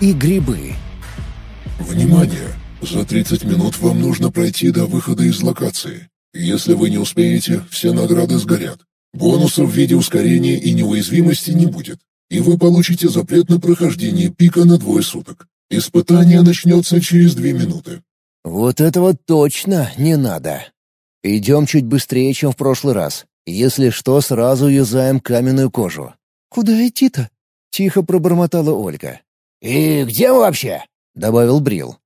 И грибы. Внимание! За 30 минут вам нужно пройти до выхода из локации. Если вы не успеете, все награды сгорят. Бонусов в виде ускорения и неуязвимости не будет. И вы получите запрет на прохождение пика на двое суток. Испытание начнется через две минуты. Вот этого точно не надо. Идем чуть быстрее, чем в прошлый раз. Если что, сразу юзаем каменную кожу. «Куда идти-то?» — тихо пробормотала Ольга. «И где мы вообще?» — добавил Брил.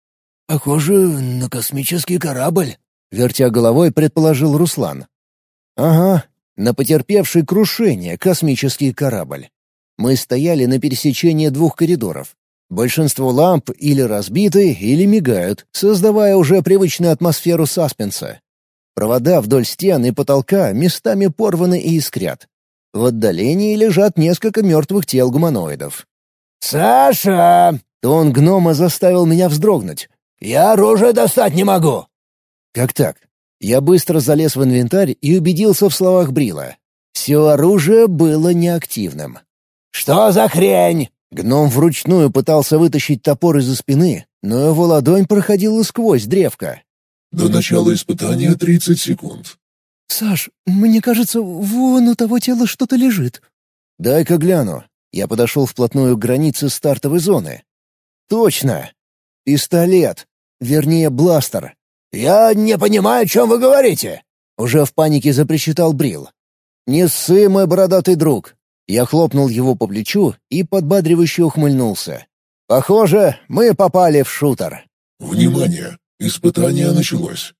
«Похоже на космический корабль», — вертя головой, предположил Руслан. «Ага, на потерпевший крушение космический корабль. Мы стояли на пересечении двух коридоров. Большинство ламп или разбиты, или мигают, создавая уже привычную атмосферу саспенса. Провода вдоль стен и потолка местами порваны и искрят. В отдалении лежат несколько мертвых тел гуманоидов. «Саша!» — тон гнома заставил меня вздрогнуть. «Я оружие достать не могу!» «Как так?» Я быстро залез в инвентарь и убедился в словах Брила. Все оружие было неактивным. «Что за хрень?» Гном вручную пытался вытащить топор из-за спины, но его ладонь проходила сквозь древко. До начала испытания 30 секунд. «Саш, мне кажется, вон у того тела что-то лежит». «Дай-ка гляну». Я подошел вплотную к границе стартовой зоны. «Точно! Пистолет! Вернее, бластер!» «Я не понимаю, о чем вы говорите!» Уже в панике запричитал Брил. «Не ссы, мой бородатый друг!» Я хлопнул его по плечу и подбадривающе ухмыльнулся. «Похоже, мы попали в шутер». «Внимание! Испытание началось.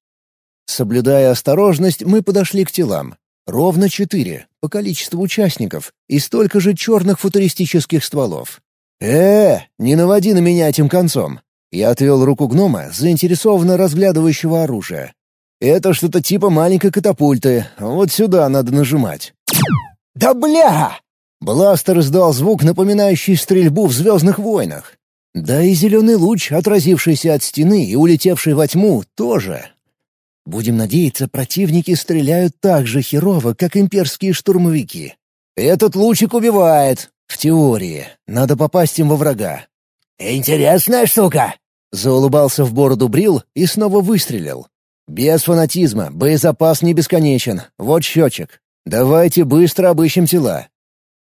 Соблюдая осторожность, мы подошли к телам. Ровно четыре, по количеству участников, и столько же черных футуристических стволов. «Э, не наводи на меня этим концом!» Я отвел руку гнома, заинтересованно разглядывающего оружие. «Это что-то типа маленькой катапульты. Вот сюда надо нажимать». «Да бля!» Бластер издал звук, напоминающий стрельбу в «Звездных войнах». Да и зеленый луч, отразившийся от стены и улетевший во тьму, тоже. Будем надеяться, противники стреляют так же херово, как имперские штурмовики. Этот лучик убивает. В теории. Надо попасть им во врага. «Интересная штука!» Заулыбался в бороду Брил и снова выстрелил. «Без фанатизма, боезапас не бесконечен. Вот счетчик. Давайте быстро обыщем тела.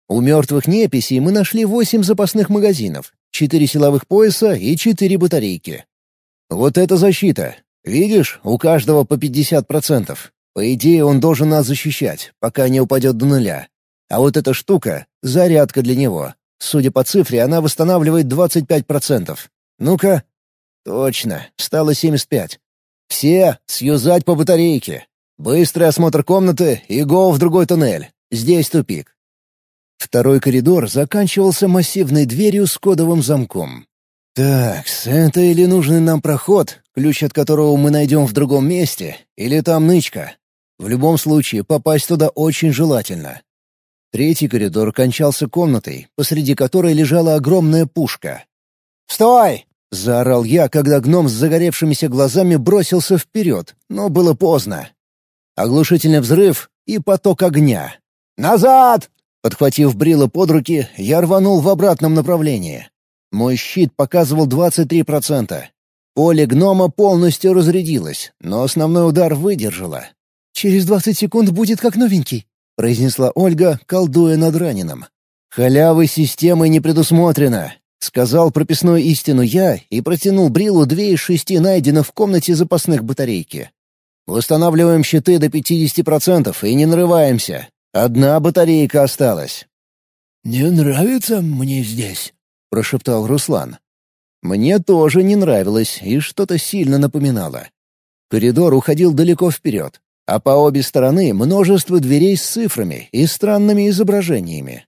У мертвых неписей мы нашли восемь запасных магазинов, четыре силовых пояса и четыре батарейки. Вот это защита. Видишь, у каждого по 50%. По идее, он должен нас защищать, пока не упадет до нуля. А вот эта штука — зарядка для него. Судя по цифре, она восстанавливает 25%. Ну-ка. Точно, стало 75. Все сьюзать по батарейке. Быстрый осмотр комнаты и го в другой туннель. Здесь тупик. Второй коридор заканчивался массивной дверью с кодовым замком. Так, это или нужный нам проход, ключ от которого мы найдем в другом месте, или там нычка. В любом случае, попасть туда очень желательно. Третий коридор кончался комнатой, посреди которой лежала огромная пушка. «Стой!» — заорал я, когда гном с загоревшимися глазами бросился вперед, но было поздно. Оглушительный взрыв и поток огня. «Назад!» Подхватив Брила под руки, я рванул в обратном направлении. Мой щит показывал 23%. Поле гнома полностью разрядилось, но основной удар выдержало. «Через двадцать секунд будет как новенький», — произнесла Ольга, колдуя над раненым. «Халявы системы не предусмотрено», — сказал прописную истину я и протянул Брилу две из шести найденных в комнате запасных батарейки. «Восстанавливаем щиты до 50% и не нарываемся. Одна батарейка осталась». «Не нравится мне здесь», — прошептал Руслан. Мне тоже не нравилось и что-то сильно напоминало. Коридор уходил далеко вперед, а по обе стороны множество дверей с цифрами и странными изображениями.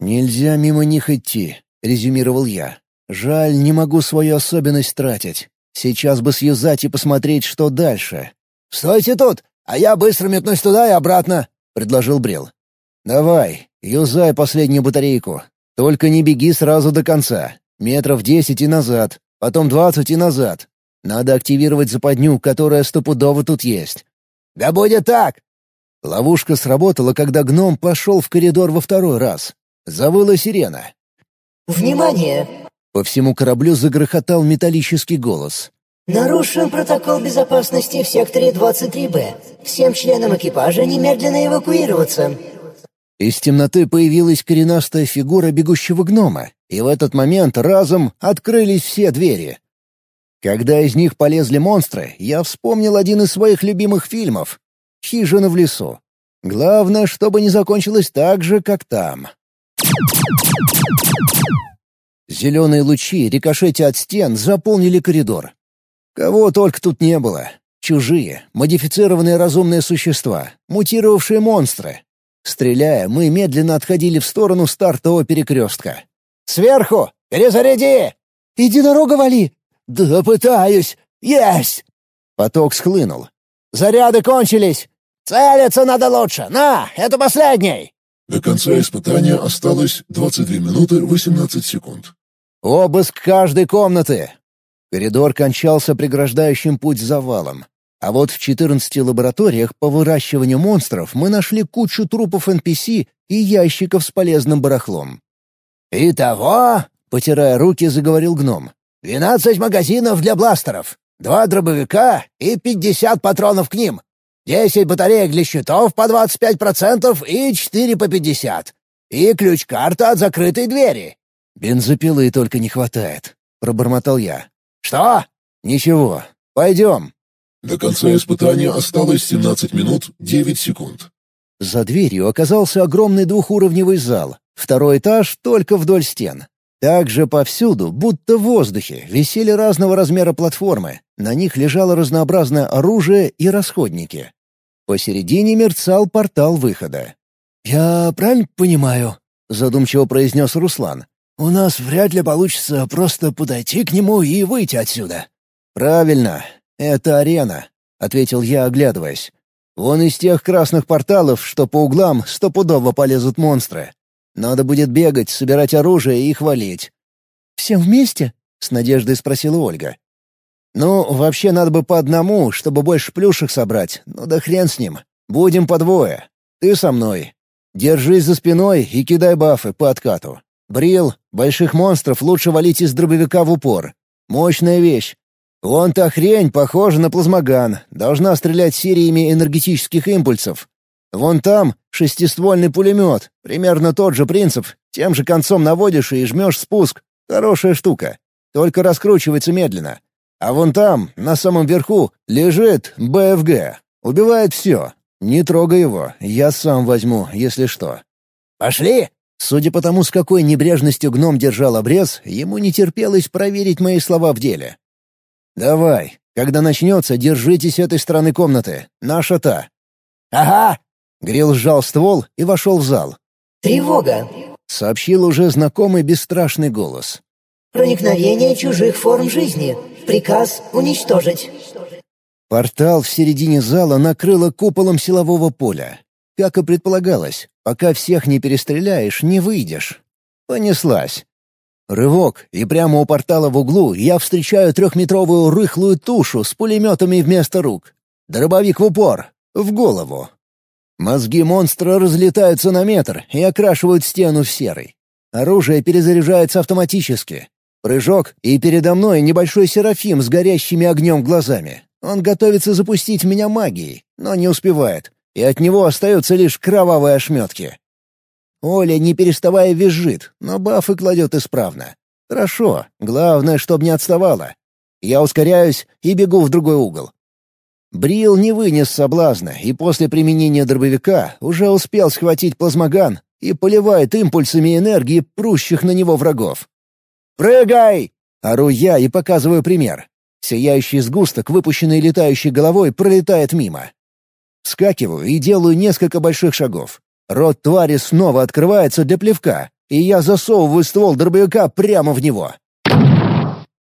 «Нельзя мимо них идти», — резюмировал я. «Жаль, не могу свою особенность тратить. Сейчас бы съюзать и посмотреть, что дальше». «Стойте тут, а я быстро метнусь туда и обратно», — предложил Брил. «Давай, юзай последнюю батарейку. Только не беги сразу до конца. Метров десять и назад, потом двадцать и назад. Надо активировать западню, которая стопудово тут есть». «Да будет так!» Ловушка сработала, когда гном пошел в коридор во второй раз. Завыла сирена. Внимание! По всему кораблю загрохотал металлический голос. Нарушен протокол безопасности в секторе 23Б. Всем членам экипажа немедленно эвакуироваться. Из темноты появилась коренастая фигура бегущего гнома, и в этот момент разом открылись все двери. Когда из них полезли монстры, я вспомнил один из своих любимых фильмов — «Хижина в лесу». Главное, чтобы не закончилось так же, как там. Зеленые лучи, рикошетя от стен, заполнили коридор. Кого только тут не было. Чужие, модифицированные разумные существа, мутировавшие монстры. Стреляя, мы медленно отходили в сторону стартового перекрестка. «Сверху! Перезаряди!» «Иди дорогу вали!» «Да пытаюсь! Есть!» Поток схлынул. «Заряды кончились! Целиться надо лучше! На, это последний!» До конца испытания осталось 22 минуты 18 секунд. Обыск каждой комнаты. Коридор кончался преграждающим путь завалом. А вот в 14 лабораториях по выращиванию монстров мы нашли кучу трупов NPC и ящиков с полезным барахлом. «Итого», — потирая руки, заговорил гном, — «двенадцать магазинов для бластеров, два дробовика и пятьдесят патронов к ним, десять батареек для щитов по двадцать пять процентов и четыре по пятьдесят, и ключ-карта от закрытой двери». «Бензопилы только не хватает», — пробормотал я. «Что?» «Ничего. Пойдем». До конца испытания осталось 17 минут 9 секунд. За дверью оказался огромный двухуровневый зал. Второй этаж только вдоль стен. Также повсюду, будто в воздухе, висели разного размера платформы. На них лежало разнообразное оружие и расходники. Посередине мерцал портал выхода. «Я правильно понимаю?» — задумчиво произнес Руслан. «У нас вряд ли получится просто подойти к нему и выйти отсюда». «Правильно. Это арена», — ответил я, оглядываясь. «Вон из тех красных порталов, что по углам стопудово полезут монстры. Надо будет бегать, собирать оружие и их валить». «Всем вместе?» — с надеждой спросила Ольга. «Ну, вообще надо бы по одному, чтобы больше плюшек собрать. Ну да хрен с ним. Будем по двое. Ты со мной. Держись за спиной и кидай бафы по откату. Брил, больших монстров лучше валить из дробовика в упор. Мощная вещь. Вон та хрень похожа на плазмоган, должна стрелять сериями энергетических импульсов. Вон там шестиствольный пулемет, примерно тот же принцип, тем же концом наводишь и жмешь спуск. Хорошая штука, только раскручивается медленно. А вон там, на самом верху, лежит БФГ. Убивает все. Не трогай его, я сам возьму, если что. «Пошли!» Судя по тому, с какой небрежностью гном держал обрез, ему не терпелось проверить мои слова в деле. «Давай. Когда начнется, держитесь этой стороны комнаты. Наша та». «Ага!» Грил сжал ствол и вошел в зал. Тревога. Сообщил уже знакомый бесстрашный голос. Проникновение чужих форм жизни. Приказ уничтожить. Портал в середине зала накрыло куполом силового поля. Как и предполагалось, пока всех не перестреляешь, не выйдешь. Понеслась. Рывок, и прямо у портала в углу я встречаю трехметровую рыхлую тушу с пулеметами вместо рук. Дробовик в упор, в голову. Мозги монстра разлетаются на метр и окрашивают стену в серый. Оружие перезаряжается автоматически. Прыжок, и передо мной небольшой серафим с горящими огнем глазами. Он готовится запустить меня магией, но не успевает, и от него остаются лишь кровавые ошметки. Оля, не переставая, визжит, но бафы кладет исправно. Хорошо, главное, чтобы не отставала. Я ускоряюсь и бегу в другой угол. Брил не вынес соблазна и после применения дробовика уже успел схватить плазмоган и поливает импульсами энергии прущих на него врагов. «Прыгай!» — ору я и показываю пример. Сияющий сгусток, выпущенный летающей головой, пролетает мимо. Скакиваю и делаю несколько больших шагов. Рот твари снова открывается для плевка, и я засовываю ствол дробовика прямо в него.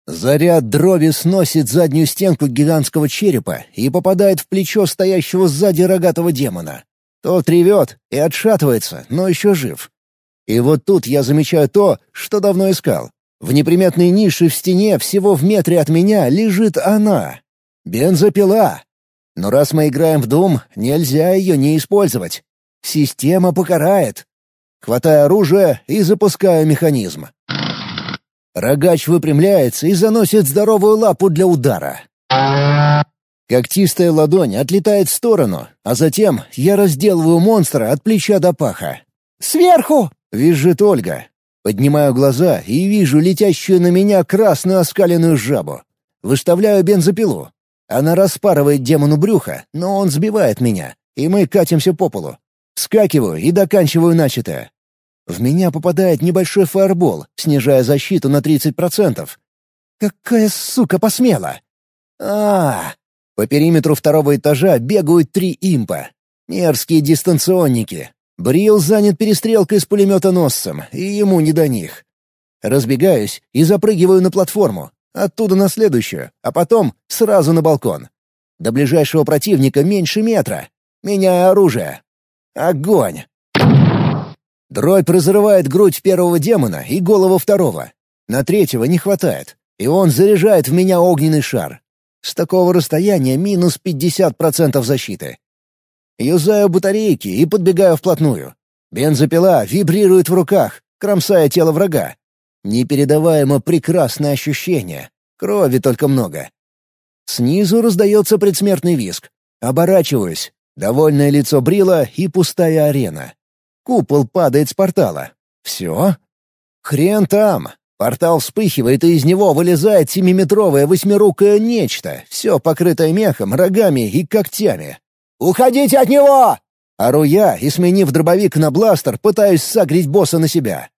Заряд дроби сносит заднюю стенку гигантского черепа и попадает в плечо стоящего сзади рогатого демона. Тот ревет и отшатывается, но еще жив. И вот тут я замечаю то, что давно искал. В неприметной нише в стене всего в метре от меня лежит она. Бензопила. Но раз мы играем в Дум, нельзя ее не использовать. Система покарает. Хватаю оружие и запускаю механизм. Рогач выпрямляется и заносит здоровую лапу для удара. Когтистая ладонь отлетает в сторону, а затем я разделываю монстра от плеча до паха. «Сверху!» — визжит Ольга. Поднимаю глаза и вижу летящую на меня красную оскаленную жабу. Выставляю бензопилу. Она распарывает демону брюха, но он сбивает меня, и мы катимся по полу. Скакиваю и доканчиваю начатое. В меня попадает небольшой фаербол, снижая защиту на 30%. Какая сука посмела! а, По периметру второго этажа бегают три импа. Мерзкие дистанционники. Брил занят перестрелкой с пулеметоносцем, и ему не до них. Разбегаюсь и запрыгиваю на платформу, оттуда на следующую, а потом сразу на балкон. До ближайшего противника меньше метра. Меняю оружие. Огонь! Дробь разрывает грудь первого демона и голову второго. На третьего не хватает, и он заряжает в меня огненный шар. С такого расстояния минус 50% защиты. Юзаю батарейки и подбегаю вплотную. Бензопила вибрирует в руках, кромсая тело врага. Непередаваемо прекрасное ощущение. Крови только много. Снизу раздается предсмертный виск. Оборачиваюсь. Довольное лицо Брила и пустая арена. Купол падает с портала. Все? Хрен там. Портал вспыхивает, и из него вылезает семиметровое восьмирукое нечто, все покрытое мехом, рогами и когтями. «Уходите от него!» Ору я и, сменив дробовик на бластер, пытаюсь сагрить босса на себя.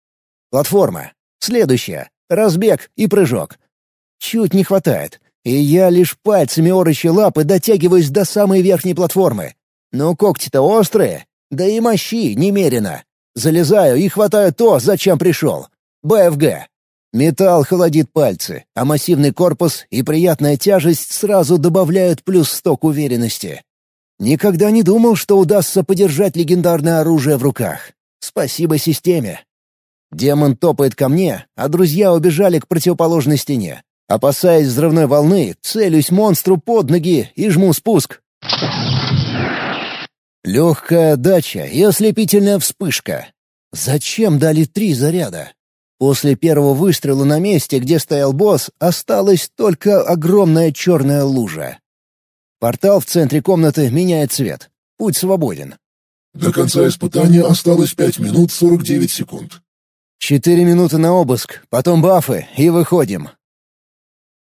Платформа. Следующая. Разбег и прыжок. Чуть не хватает, и я лишь пальцами орочи лапы дотягиваюсь до самой верхней платформы. Но когти-то острые, да и мощи немерено. Залезаю и хватаю то, зачем пришел. БФГ. Металл холодит пальцы, а массивный корпус и приятная тяжесть сразу добавляют плюс сто к уверенности. Никогда не думал, что удастся подержать легендарное оружие в руках. Спасибо системе. Демон топает ко мне, а друзья убежали к противоположной стене. Опасаясь взрывной волны, целюсь монстру под ноги и жму спуск. Легкая отдача и ослепительная вспышка. Зачем дали три заряда? После первого выстрела на месте, где стоял босс, осталась только огромная черная лужа. Портал в центре комнаты меняет цвет. Путь свободен. До конца испытания осталось 5 минут 49 секунд. Четыре минуты на обыск, потом бафы и выходим.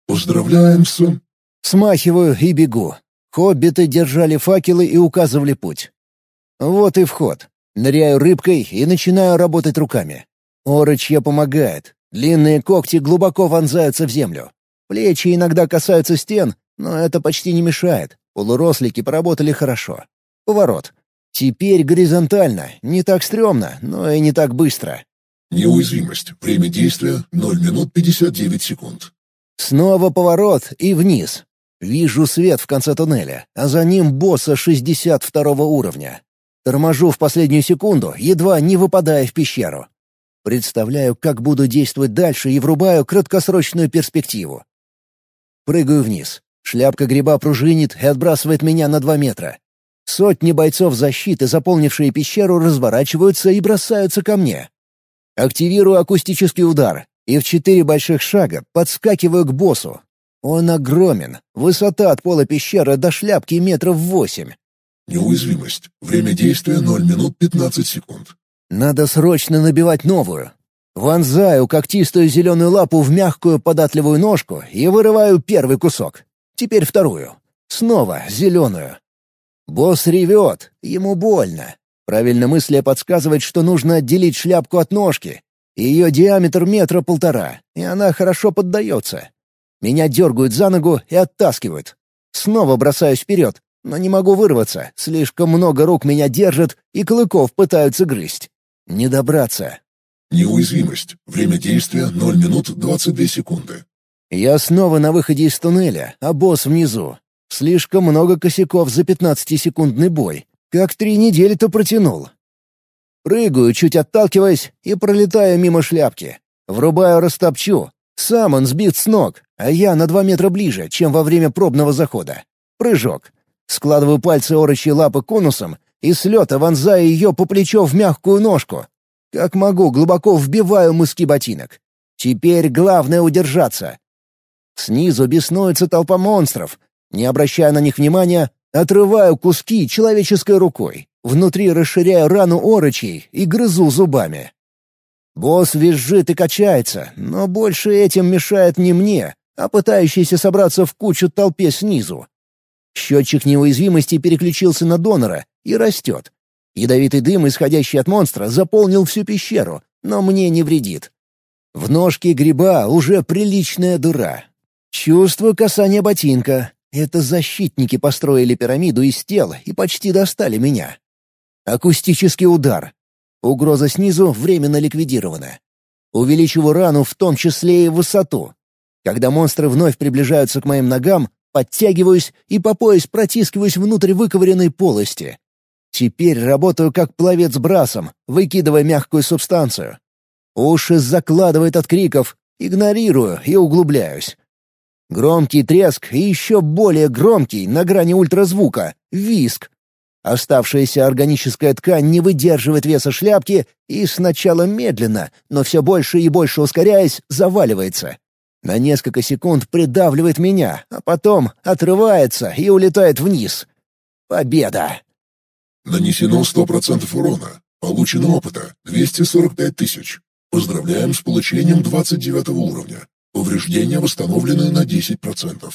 Поздравляем с... Смахиваю и бегу. Хоббиты держали факелы и указывали путь. Вот и вход. Ныряю рыбкой и начинаю работать руками. Орочья помогает. Длинные когти глубоко вонзаются в землю. Плечи иногда касаются стен, но это почти не мешает. Полурослики поработали хорошо. Поворот. Теперь горизонтально. Не так стрёмно, но и не так быстро. Неуязвимость. Время действия — 0 минут 59 секунд. Снова поворот и вниз. Вижу свет в конце туннеля, а за ним босса 62 уровня. Торможу в последнюю секунду, едва не выпадая в пещеру. Представляю, как буду действовать дальше и врубаю краткосрочную перспективу. Прыгаю вниз. Шляпка гриба пружинит и отбрасывает меня на два метра. Сотни бойцов защиты, заполнившие пещеру, разворачиваются и бросаются ко мне. Активирую акустический удар и в четыре больших шага подскакиваю к боссу, он огромен. Высота от пола пещеры до шляпки метров восемь. Неуязвимость. Время действия 0 минут 15 секунд. Надо срочно набивать новую. Вонзаю когтистую зеленую лапу в мягкую податливую ножку и вырываю первый кусок. Теперь вторую. Снова зеленую. Босс ревет, ему больно. Правильно мысля подсказывает, что нужно отделить шляпку от ножки. Ее диаметр метра полтора, и она хорошо поддается. Меня дергают за ногу и оттаскивают. Снова бросаюсь вперед, но не могу вырваться. Слишком много рук меня держат, и клыков пытаются грызть. Не добраться. Неуязвимость. Время действия 0 минут 22 секунды. Я снова на выходе из туннеля, а босс внизу. Слишком много косяков за 15-секундный бой. Как три недели-то протянул. Прыгаю, чуть отталкиваясь, и пролетаю мимо шляпки. Врубаю растопчу, сам он сбит с ног, а я на два метра ближе, чем во время пробного захода. Прыжок. Складываю пальцы орочьей лапы конусом и с лета вонзаю ее по плечо в мягкую ножку. Как могу, глубоко вбиваю мыски ботинок. Теперь главное удержаться. Снизу беснуется толпа монстров. Не обращая на них внимания, отрываю куски человеческой рукой. Внутри расширяю рану орочей и грызу зубами. Босс визжит и качается, но больше этим мешает не мне, а пытающийся собраться в кучу толпе снизу. Счетчик неуязвимости переключился на донора и растет. Ядовитый дым, исходящий от монстра, заполнил всю пещеру, но мне не вредит. В ножке гриба уже приличная дыра. Чувствую касание ботинка. Это защитники построили пирамиду из тел и почти достали меня. Акустический удар. Угроза снизу временно ликвидирована. Увеличиваю рану в том числе и высоту. Когда монстры вновь приближаются к моим ногам, подтягиваюсь и по пояс протискиваюсь внутрь выковыренной полости. Теперь работаю как пловец брасом, выкидывая мягкую субстанцию. Уши закладывает от криков, игнорирую и углубляюсь. Громкий треск и еще более громкий, на грани ультразвука, виск. Оставшаяся органическая ткань не выдерживает веса шляпки и сначала медленно, но все больше и больше ускоряясь, заваливается. На несколько секунд придавливает меня, а потом отрывается и улетает вниз. Победа! Нанесено 100% урона. Получено опыта 245 тысяч. Поздравляем с получением 29 уровня. Повреждения восстановлены на 10%.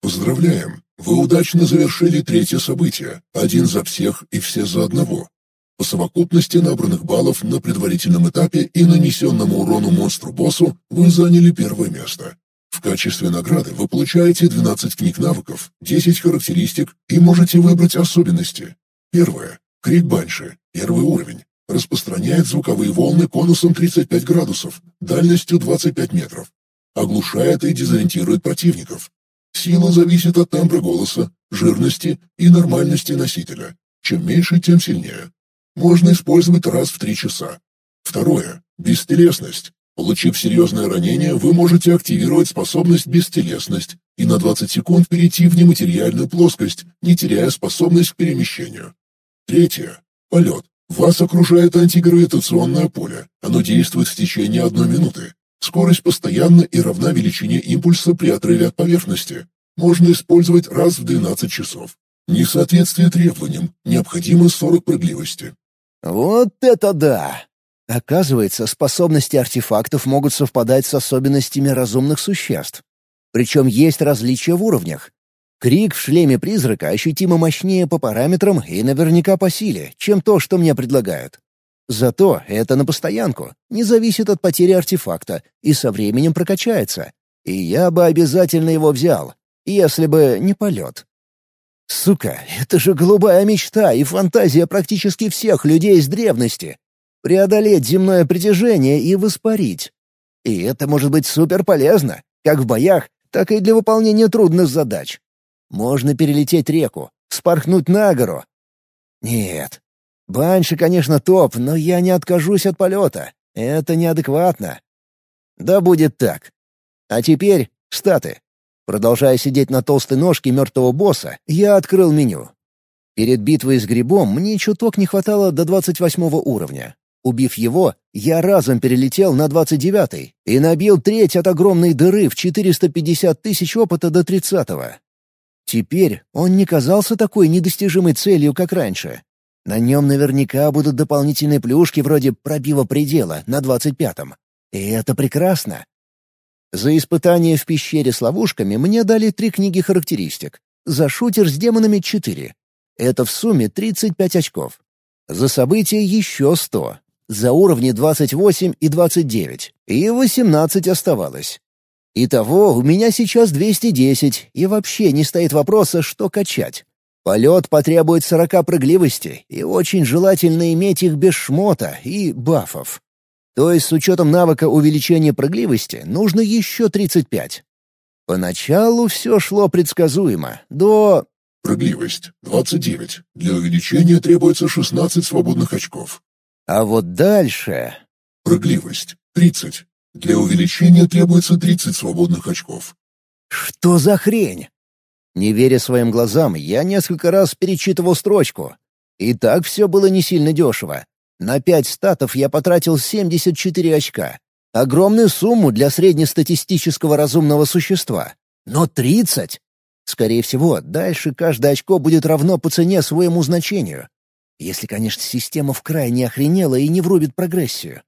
Поздравляем! Вы удачно завершили третье событие. Один за всех и все за одного. По совокупности набранных баллов на предварительном этапе и нанесенному урону монстру-боссу вы заняли первое место. В качестве награды вы получаете 12 книг навыков, 10 характеристик и можете выбрать особенности. Первое. Крик Банши. Первый уровень. Распространяет звуковые волны конусом 35 градусов, дальностью 25 метров. Оглушает и дезориентирует противников. Сила зависит от тембра голоса, жирности и нормальности носителя. Чем меньше, тем сильнее. Можно использовать раз в три часа. Второе. Бестелесность. Получив серьезное ранение, вы можете активировать способность «Бестелесность» и на 20 секунд перейти в нематериальную плоскость, не теряя способность к перемещению. Третье. Полет. Вас окружает антигравитационное поле. Оно действует в течение одной минуты. Скорость постоянна и равна величине импульса при отрыве от поверхности. Можно использовать раз в 12 часов. Несоответствие требованиям. Необходимо 40 прыгливости. Вот это да! Оказывается, способности артефактов могут совпадать с особенностями разумных существ. Причем есть различия в уровнях. Крик в шлеме призрака ощутимо мощнее по параметрам и наверняка по силе, чем то, что мне предлагают. Зато это на постоянку, не зависит от потери артефакта и со временем прокачается. И я бы обязательно его взял, если бы не полет. Сука, это же голубая мечта и фантазия практически всех людей с древности. Преодолеть земное притяжение и воспарить. И это может быть супер полезно, как в боях, так и для выполнения трудных задач. Можно перелететь реку, спорхнуть на гору. Нет. Банши, конечно, топ, но я не откажусь от полета. Это неадекватно. Да будет так. А теперь статы. Продолжая сидеть на толстой ножке мертвого босса, я открыл меню. Перед битвой с грибом мне чуток не хватало до 28 уровня. Убив его, я разом перелетел на 29 и набил треть от огромной дыры в 450 тысяч опыта до 30-го. Теперь он не казался такой недостижимой целью, как раньше. На нем наверняка будут дополнительные плюшки вроде пробива предела на 25-м. И это прекрасно. За испытание в пещере с ловушками мне дали три книги характеристик. За шутер с демонами — четыре. Это в сумме 35 очков. За событие еще 100. За уровни 28 и 29. И 18 оставалось. Итого у меня сейчас 210, и вообще не стоит вопроса, что качать. Полет потребует 40 прыгливости, и очень желательно иметь их без шмота и бафов. То есть с учетом навыка увеличения прыгливости нужно еще 35. Поначалу все шло предсказуемо, до... Прыгливость — 29. Для увеличения требуется 16 свободных очков. А вот дальше... Прыгливость — 30. Для увеличения требуется 30 свободных очков. Что за хрень? Не веря своим глазам, я несколько раз перечитывал строчку. И так все было не сильно дешево. На пять статов я потратил 74 очка. Огромную сумму для среднестатистического разумного существа. Но 30! Скорее всего, дальше каждое очко будет равно по цене своему значению. Если, конечно, система в край не охренела и не врубит прогрессию.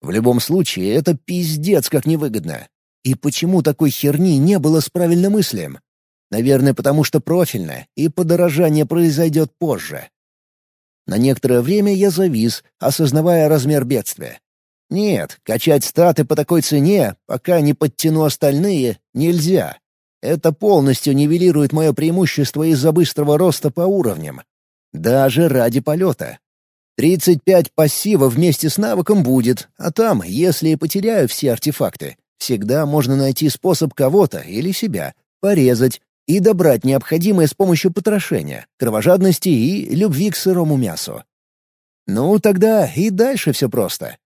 В любом случае, это пиздец как невыгодно. И почему такой херни не было с правильным мыслем? Наверное, потому что профильно, и подорожание произойдет позже. На некоторое время я завис, осознавая размер бедствия. Нет, качать статы по такой цене, пока не подтяну остальные, нельзя. Это полностью нивелирует мое преимущество из-за быстрого роста по уровням. Даже ради полета. 35 пассива вместе с навыком будет, а там, если и потеряю все артефакты, всегда можно найти способ кого-то или себя порезать и добрать необходимое с помощью потрошения, кровожадности и любви к сырому мясу. Ну, тогда и дальше все просто.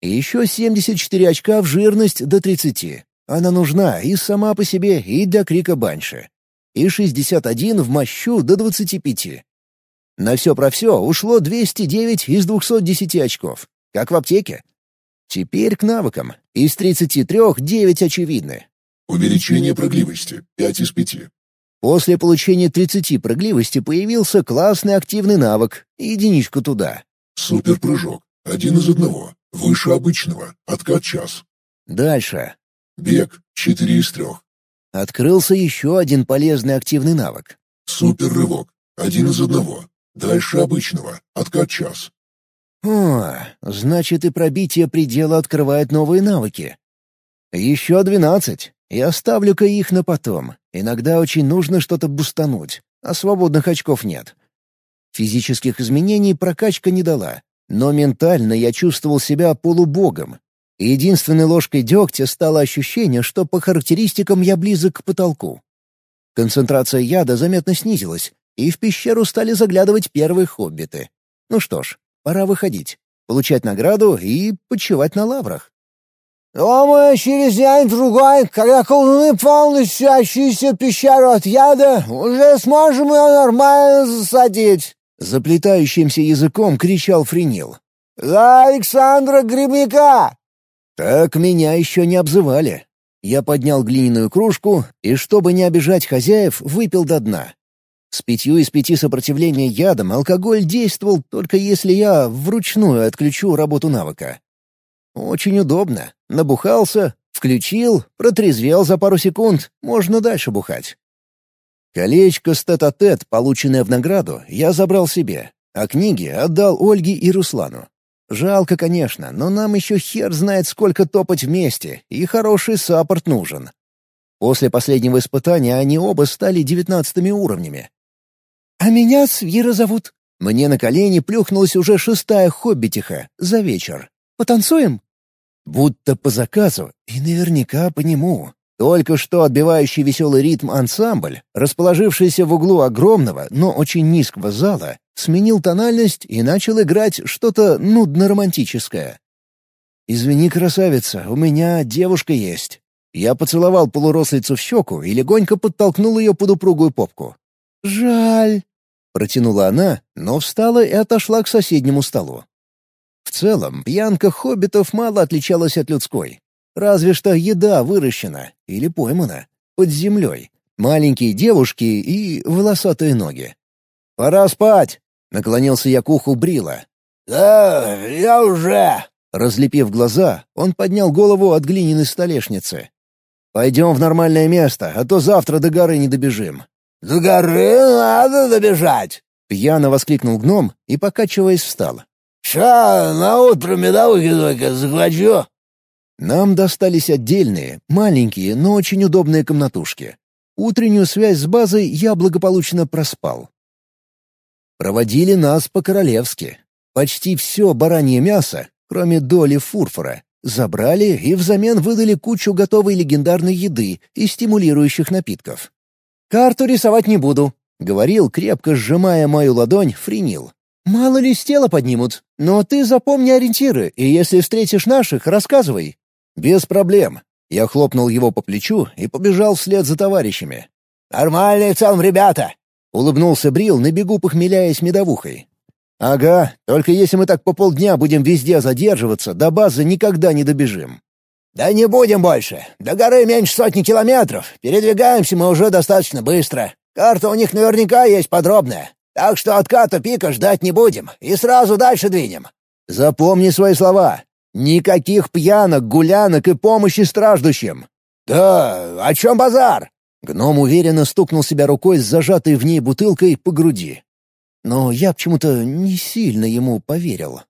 И еще 74 очка в жирность до 30. Она нужна и сама по себе, и для крика банши. И 61 в мощу до 25. На все про все ушло 209 из 210 очков, как в аптеке. Теперь к навыкам. Из 33 — 9 очевидны. Увеличение прогливости — 5 из 5. После получения 30 прогливости появился классный активный навык, единичку туда. Суперпрыжок. Один из одного. Выше обычного. Откат час. Дальше. Бег. Четыре из трех. Открылся еще один полезный активный навык. Суперрывок. Один из одного. Дальше обычного. Откат час. О, значит и пробитие предела открывает новые навыки. Еще двенадцать. И оставлю-ка их на потом. Иногда очень нужно что-то бустануть, а свободных очков нет. Физических изменений прокачка не дала, но ментально я чувствовал себя полубогом. И единственной ложкой дегтя стало ощущение, что по характеристикам я близок к потолку. Концентрация яда заметно снизилась, и в пещеру стали заглядывать первые хоббиты. Ну что ж, пора выходить, получать награду и почивать на лаврах. Думаю, через день-другой, когда колдуны полностью очистят пещеру от яда, уже сможем ее нормально засадить. Заплетающимся языком кричал Френил. «За Александра Грибника!» Так меня еще не обзывали. Я поднял глиняную кружку и, чтобы не обижать хозяев, выпил до дна. С пятью из пяти сопротивления ядом алкоголь действовал только если я вручную отключу работу навыка. Очень удобно. Набухался, включил, протрезвел за пару секунд, можно дальше бухать. Колечко с тет-а-тет, полученное в награду, я забрал себе, а книги отдал Ольге и Руслану. Жалко, конечно, но нам еще хер знает, сколько топать вместе, и хороший саппорт нужен. После последнего испытания они оба стали девятнадцатыми уровнями. «А меня Свира зовут». Мне на колени плюхнулась уже шестая хоббитиха за вечер. «Потанцуем?» Будто по заказу, и наверняка по нему. Только что отбивающий веселый ритм ансамбль, расположившийся в углу огромного, но очень низкого зала, сменил тональность и начал играть что-то нудно-романтическое. «Извини, красавица, у меня девушка есть». Я поцеловал полурослицу в щеку и легонько подтолкнул ее под упругую попку. «Жаль», — протянула она, но встала и отошла к соседнему столу. В целом, пьянка хоббитов мало отличалась от людской. Разве что еда выращена или поймана под землей. Маленькие девушки и волосатые ноги. «Пора спать!» — наклонился я к уху Брила. «Да, я уже!» Разлепив глаза, он поднял голову от глиняной столешницы. «Пойдем в нормальное место, а то завтра до горы не добежим». «До горы надо добежать!» — пьяно воскликнул гном и, покачиваясь, встал. «Ща на утро медовухи только захвачу». Нам достались отдельные, маленькие, но очень удобные комнатушки. Утреннюю связь с базой я благополучно проспал. Проводили нас по-королевски. Почти все баранье мясо, кроме доли фурфора, забрали и взамен выдали кучу готовой легендарной еды и стимулирующих напитков. «Карту рисовать не буду», — говорил, крепко сжимая мою ладонь, Френил. «Мало ли с тела поднимут. Но ты запомни ориентиры, и если встретишь наших, рассказывай». «Без проблем». Я хлопнул его по плечу и побежал вслед за товарищами. «Нормальные целом ребята!» — улыбнулся Брил, на бегу похмеляясь медовухой. «Ага, только если мы так по полдня будем везде задерживаться, до базы никогда не добежим». «Да не будем больше. До горы меньше сотни километров. Передвигаемся мы уже достаточно быстро. Карта у них наверняка есть подробная. Так что отката пика ждать не будем и сразу дальше двинем». «Запомни свои слова. Никаких пьянок, гулянок и помощи страждущим». «Да, о чем базар?» Гном уверенно стукнул себя рукой с зажатой в ней бутылкой по груди. Но я почему-то не сильно ему поверил.